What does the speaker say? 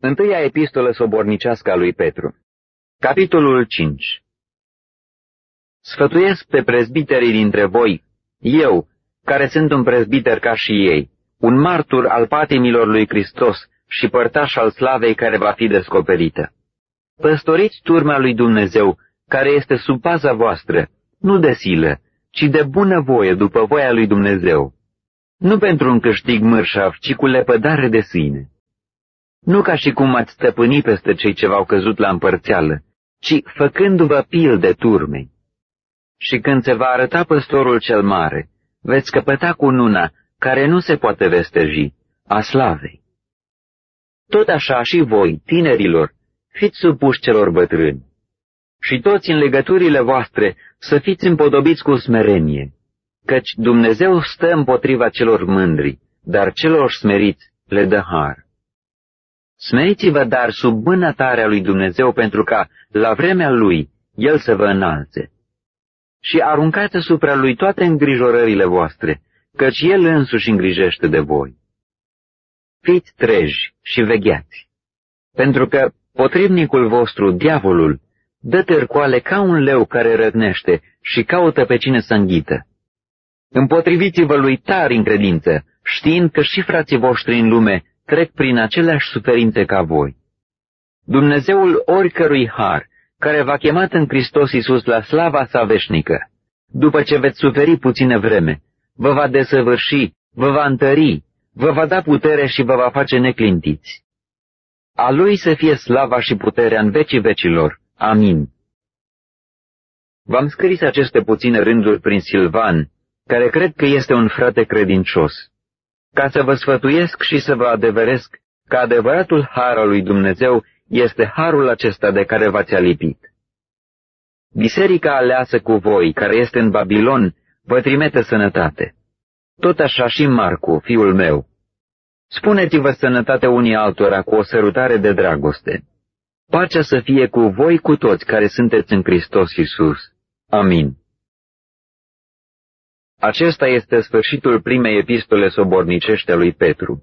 Întâia epistolă sobornicească a lui Petru. Capitolul 5 Sfătuiesc pe prezbiterii dintre voi, eu, care sunt un prezbiter ca și ei, un martur al patimilor lui Hristos și părtaș al slavei care va fi descoperită. Păstoriți turma lui Dumnezeu, care este sub paza voastră, nu de silă, ci de bună voie după voia lui Dumnezeu. Nu pentru un câștig mărșav, ci cu lepădare de sine nu ca și cum ați stăpâni peste cei ce v-au căzut la împărțeală, ci făcându-vă pil de turmei. Și când se va arăta păstorul cel mare, veți căpăta cu nuna care nu se poate vesteji, a slavei. Tot așa și voi, tinerilor, fiți supuși celor bătrâni. Și toți în legăturile voastre să fiți împodobiți cu smerenie, căci Dumnezeu stă împotriva celor mândri, dar celor smeriți le dă har. Smeriți-vă dar sub mâna tare a lui Dumnezeu pentru ca, la vremea lui, El să vă înalțe. Și aruncați asupra lui toate îngrijorările voastre, căci El însuși îngrijește de voi. Fiți treji și vegheați, pentru că potrivnicul vostru, diavolul, dă târcoale ca un leu care răgnește și caută pe cine să înghită. Împotriviți-vă lui tari în credință, știind că și frații voștri în lume trec prin aceleași suferințe ca voi. Dumnezeul oricărui har, care v-a chemat în Hristos Iisus la slava sa veșnică, după ce veți suferi puțină vreme, vă va desăvârși, vă va întări, vă va da putere și vă va face neclintiți. A Lui să fie slava și puterea în vecii vecilor. Amin. V-am scris aceste puține rânduri prin Silvan, care cred că este un frate credincios ca să vă sfătuiesc și să vă adeveresc că adevăratul har al lui Dumnezeu este harul acesta de care v-ați alipit. Biserica aleasă cu voi, care este în Babilon, vă trimite sănătate. Tot așa și Marcu, fiul meu. Spuneți-vă sănătate unii altora cu o sărutare de dragoste. Pacea să fie cu voi cu toți care sunteți în Hristos Iisus. Amin. Acesta este sfârșitul primei epistole sobornicește a lui Petru.